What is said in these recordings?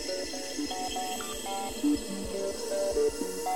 Thank you.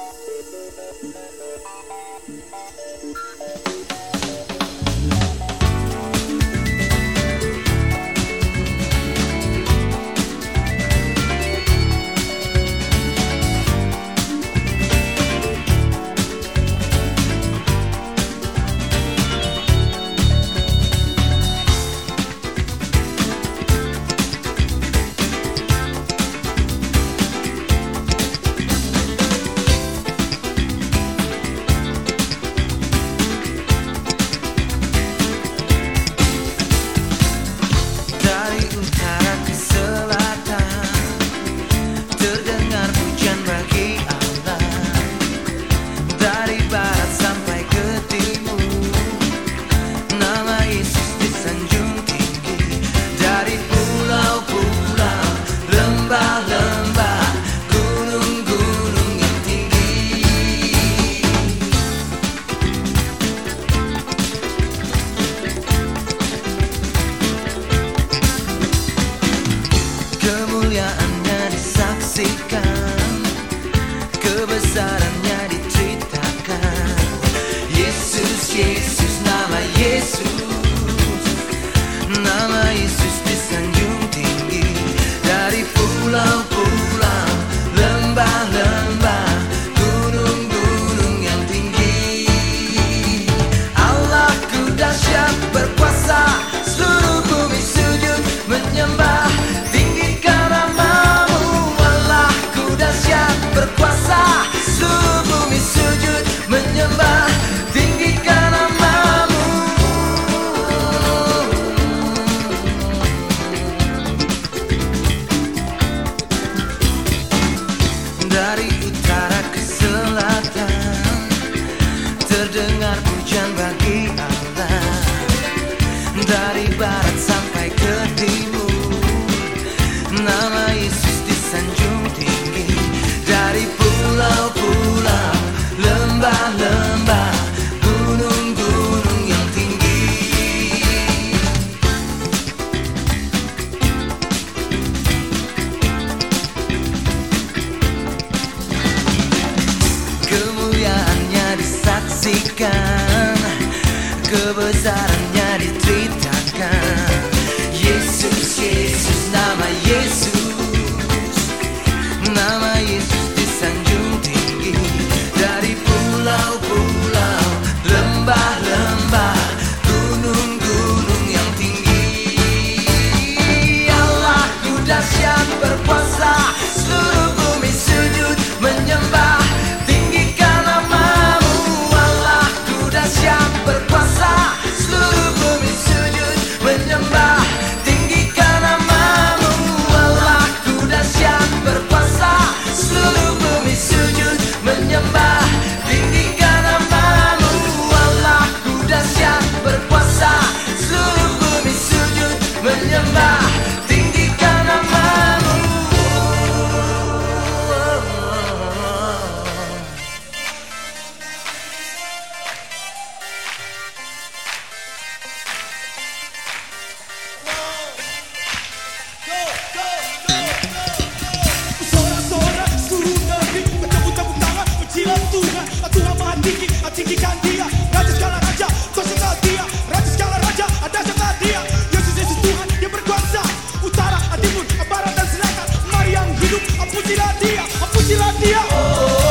Tinggikan Kebesarannya tinggikan dia Raja segala raja, kau sengal dia. Raja segala raja, ada sama dia. Yesus Yesus Tuhan yang berkuasa. Utara, timur, barat dan selatan. Mari yang hidup, ampunilah dia Ampunilah dia. oh.